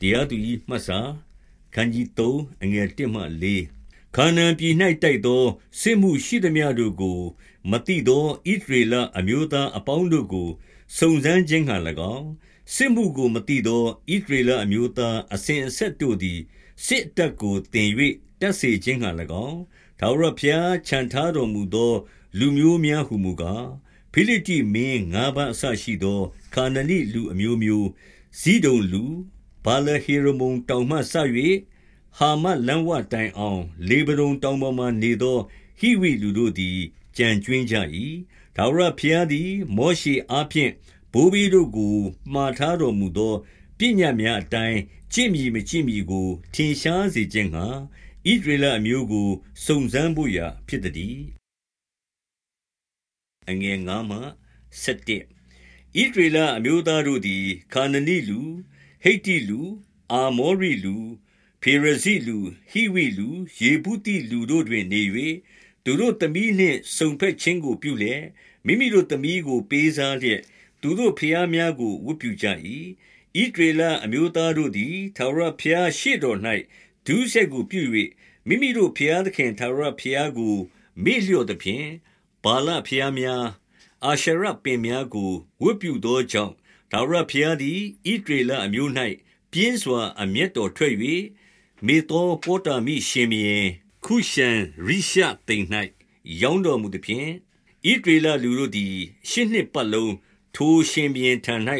တရားသူကြီးမှတ်စာခန်းကြီး3အငယ်1မှ4ခါနန်ပြည်၌တိုက်သောစစ်မှုရှိသမျှတို့ကို မတိသောဣသရေလအမျိုးသားအပေါင်းတို့ကိုစုံစမ်းခြင်းဟံ၎င်းစစ်မှုကိုမတိသောဣသရေလအမျိုးသားအစဉ်အဆက်တို့သည်စစ်တပ်ကိုတင်၍တက်စေခြင်းဟံ၎င်းထာဝရဘုရားခြံထားတော်မူသော လူမျိုးများဟုမူကားဖိလိတိမင်းငါးပါးအစရှိသောခါနနိလူအမျိုးမျိုးဇီဒုန်လူ ဘာလဟေရမုန်တောင်မှဆ၍ဟာမလန်ဝတိုင်အောင် လေဗနုန်တောင်ပေါ်မှနေသောဟိဝိလူတို့သည်ကြံကျွင်းကြ၏ဒါဝရဖျားသည် မောရှေအားဖြင့်ဘိုးဘီတို့ကိုမှားထားတော်မူသောပညာများအတိုင်းကြင့်မြည်မကြင့်မြည်ကို ထင်ရှားစေခြင်းဟာဣဒရလအမျိုးကိုစုံစမ်းဖို့ရာဖြစ်သည်အငယ်ငါမှ7ဣဒရလအမျိုးသားတို့သည် ခါနနိလူ ဟိတ္တိလူအာမောရိလူဖေရဇိလူဟိဝိလူယေဗုတိလူတို့တွင်နေ၍သူတို့သမီးနှင့်စုံဖက်ခြင်းကိုပြုလျက်မိမိတို့သမီးကိုပေးစားလျက်သူတို့ဖျားများကိုဝတ်ပြုကြ၏ဣဒရေလအမျိုးသားတို့သည်သာရဖျားရှိတော်၌ဒုစက်ကိုပြု၍မိမိတို့ဖျားသခင်သာရဖျားကိုမေ့လျော့သဖြင့်ဘာလဖျားများအာရှရပင်များကိုဝတ်ပြုသောကြောင့် ဒါဝရဖျားသည်ဣဒရေလအမျိုး၌ပြင်းစွာအမျက်တော်ထွက်၍မေသောပေါတာမိရှင်မင်းခုရှံရိရှတိန်၌ရောင်းတော်မူသည်ဖြင့်ဣဒရေလလူတို့သည်ရှစ်နှစ်ပတ်လုံးထိုရှင်ဘီထံ၌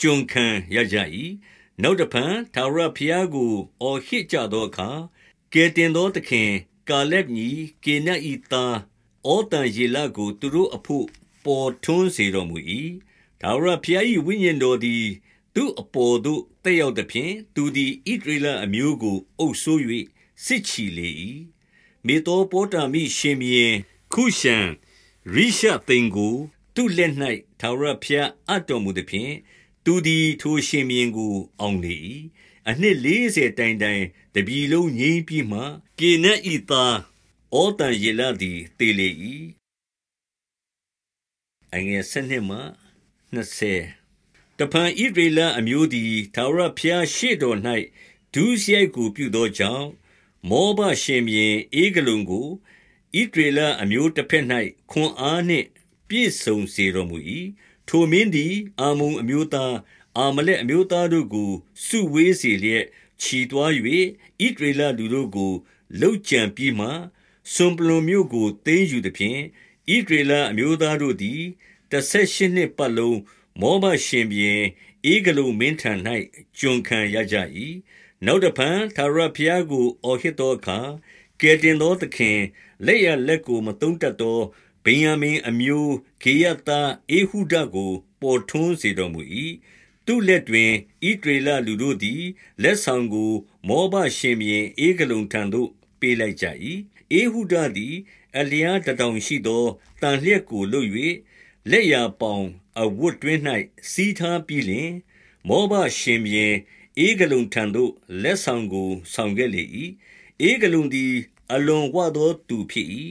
ကျွန်ခံရကြ၏နောက်တဖန်သာရဖျားကိုအော်ဟစ်ကြသောအခါကဲတင်သောသခင်ကာလက်ညီကေနတ်ဤသားအောတန်ယေလကိုသူတို့အဖို့ပေါ်ထွန်းစေတော်မူ၏ ဒါဝရဖျား၏ဝိညာဉ်တော်သည် သူ့အပေါ်သို့တက်ရောက်သည်ဖြင့်သူသည်ဣဒရေလအမျိုးကို အုပ်ဆိုး၍စစ်ချီလေ၏မေတောပေါတာမိရှင်မြေခုရှံရိရှသိန်ကို သူ့လက်၌ထာဝရဘုရားအပ်တော်မူသည်ဖြင့်သူသည်ထိုရှင်မြင်းကို အောင်လေ၏အနှစ်40တိုင်တိုင်တပြီလုံးငိမ့်ပြီးမှကေနတ်ဤသားအောတန်ယေလသည်တေလေ၏အငယ်စနစ်မှ 20တဖန်ဣဒရေလအမျိုးသည်ထာဝရဘုရားရှေ့တော်၌ဒုစရိုက်ကိုပြုသောကြောင့်မောဘရှင်ဘင်ဧဂလုံကိုဣဒရေလအမျိုးတစ်ဖက်၌ခွန်အားနှင့်ပြည့်စုံစေတော်မူ၏ထိုမင်းသည်အာမုံအမျိုးသားအာမလက်အမျိုးသားတို့ကိုစုဝေးစေလျက်ခြီသွား၍ဣဒရေလလူတို့ကိုလှုပ်ကြံပြီးမှစွန်ပလွန်မြို့ကိုသိမ်းယူသည်ဖြင့်ဣဒရေလအမျိုးသားတို့သည် တဆက်ရှစ်နှစ်ပတ်လုံး မောဘရှင်ပြန်ဧဂလုံမင်းထံ၌ကျွန်ခံရကြ၏နောက်တဖန်သာရဖျားကို အော်ဟစ်သောအခါကဲတင်သောသခင် လက်ရလက်ကိုမတုံးတတ်သောဗိယံမင်အမျိုးခေယတာအေဟုဒကို ပေါ်ထွန်းစေတော်မူ၏သူလက်တွင်ဣဒရေလလူတို့သည် လက်ဆောင်ကို မောဘရှင်ပြန်ဧဂလုံထံသို့ ပေးလိုက်ကြ၏အေဟုဒသည် အလျားတတောင်ရှိသောတန်လျက်ကိုလွတ်၍ လက်ရာပေါင်အဝတ်တွင်း၌စီးထားပြီးလျှင်မောဘရှင်ဘင်ဧဂလုံထံသို့လက်ဆောင်ကို ဆောင်ခဲ့လေ၏ဧဂလုံသည် အလွန်ဝသောသူဖြစ်၏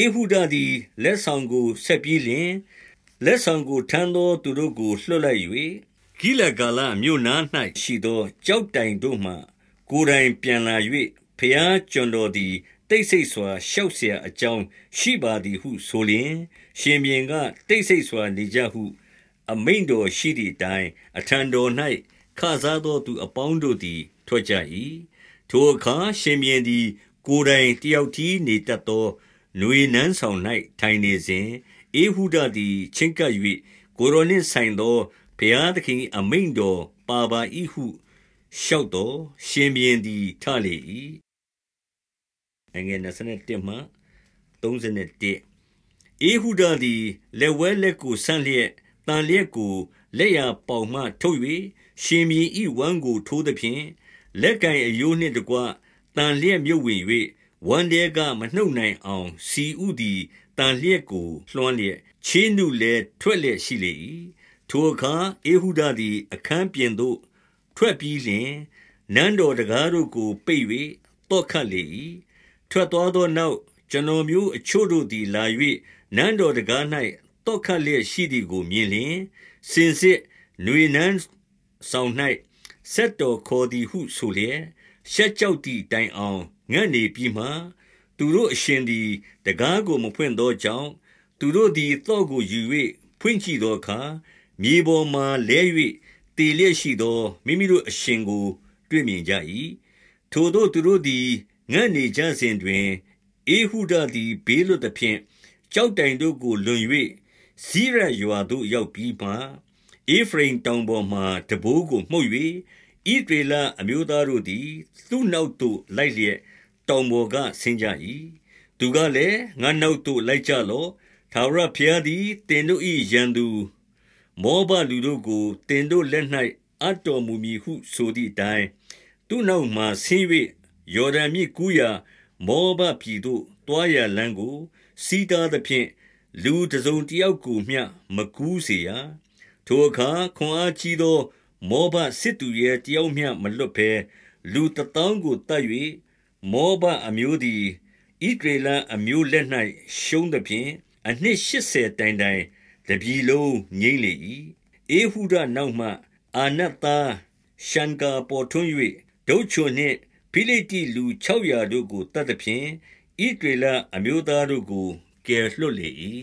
ဧဟုဒသည်လက်ဆောင်ကိုဆက်ပြီးလျှင်လက်ဆောင်ကိုထမ်းသောသူတို့ကိုလွှတ်လိုက်၍ဂိလဂါလမြို့နား၌ရှိသောကြောက်တိုင်တို့မှ ကိုယ်တိုင်ပြန်လာ၍ဖျားကျွန်တော်သည် တိတ်ဆိတ်စွာရှောက်เสียအကြောင်းရှိပါသည်ဟုဆိုလျင်ရှင်ဘင်ကတိတ်ဆိတ်စွာနေကြဟု အမိန်တော်ရှိသည့်တိုင်အထံတော်၌ခစားသောသူအပေါင်းတို့သည် ထွက်ကြ၏ထိုအခါရှင်ဘင်သည် ကိုယ်တိုင်တယောက်တည်းနေတတ်သောຫນွေနန်းဆောင်၌ထိုင်နေစဉ်အေဟုဒသည်ချင်းကပ်၍ကိုရိုနှင့်ဆိုင်သောဘုရားသခင်အမိန်တော်ပါပါ၏ဟုလျှောက်တော်ရှင်ဘင်သည်ထလေ၏ အငယ်21မှ31အေဟုဒသည်လက်ဝဲလက်ကိုဆန့်လျက်တန်လျက်ကိုလက်ရပေါင်မှထုတ်၍ရှင်မြင်းဤဝမ်းကိုထိုးသည်ဖြင့်လက်ကင်အယိုးနှင့်တကွတန်လျက်မြုပ်ဝင်၍ဝမ်းတဲကမနှုတ်နိုင်အောင်စီဥသည်တန်လျက်ကိုလွှမ်းလျက်ချေးနုလည်းထွက်လျက်ရှိလေ၏ထိုအခါအေဟုဒသည်အခန်းပြင်သို့ထွက်ပြီးလျှင်နန်းတော်တကားတို့ကိုပိတ်၍တော့ခတ်လေ၏ ထွက်သွားသောနောက်ကျွန်တော်မျိုးအချို့တို့သည်လာ၍နန်းတော်တကား၌တော့ခတ်လျက်ရှိသည်ကိုမြင်လျင်စင်စစ်ຫນွေနန်းဆောင်၌ဆက်တော်ခေါ်သည်ဟုဆိုလျက်ရှက်ကြောက်သည့်တိုင်အောင်ငတ်နေပြီးမှသူတို့အရှင်သည်တကားကိုမဖွင့်သောကြောင့်သူတို့သည်တော့ကိုယူ၍ဖွင့်ကြည့်သောအခါမြေပေါ်မှလဲ၍တည်လျက်ရှိသောမိမိတို့အရှင်ကို တွေ့မြင်ကြ၏ထိုတို့သူတို့သည် ငတ်နေကြစဉ်တွင်အေဟုဒသည်ဘေးလွတ်သဖြင့်ကြောက်တိုင်တို့ကိုလွန်၍စီရရွာသို့ရောက်ပြီးမှအေဖရိမ်တောင်ပေါ်မှတဘိုးကိုမှုတ်၍ဣဒေလအမျိုးသားတို့သည် သူ့နောက်သို့လိုက်လျက်တောင်ပေါ်ကဆင်းကြ၏သူကလည်းငါနောက်သို့လိုက်ကြလော့ထာဝရဘုရားသည်တင်တို့၏ရန်သူ မောဘလူတို့ကိုတင်တို့လက်၌အတော်မူမည်ဟုဆိုသည့်အတိုင်းသူ့နောက်မှဆင်း၍ ယော်ဒန်မြစ်ကူးရာ မောဘပြည်သို့တွားရလမ်းကို စီးတားသဖြင့် လူတစုံတယောက်ကိုမျှ မကူးစေရ ထိုအခါ ခွန်အားကြီးသော မောဘစစ်သူရဲ့တယောက်မျှ မလွတ်ဘဲ လူတထောင်ကိုတတ်၍မောဘအမျိုးသည်ဣဒရေလအမျိုးလက်၌ရှုံးသဖြင့် အနှစ်80တိုင်တိုင် တပြီလုံးငိမ့်လေ၏အေဟုဒနောက်မှ အာနတ်သား ရှန်ကာပေါ်ထွန်း၍ဒုတ်ချွန်နှင့် ဖိလိတိလူ600တို့ကိုတတ်သဖြင့်ဣဒရေလအမျိုးသားတို့ကို ကယ်လွတ်လေ၏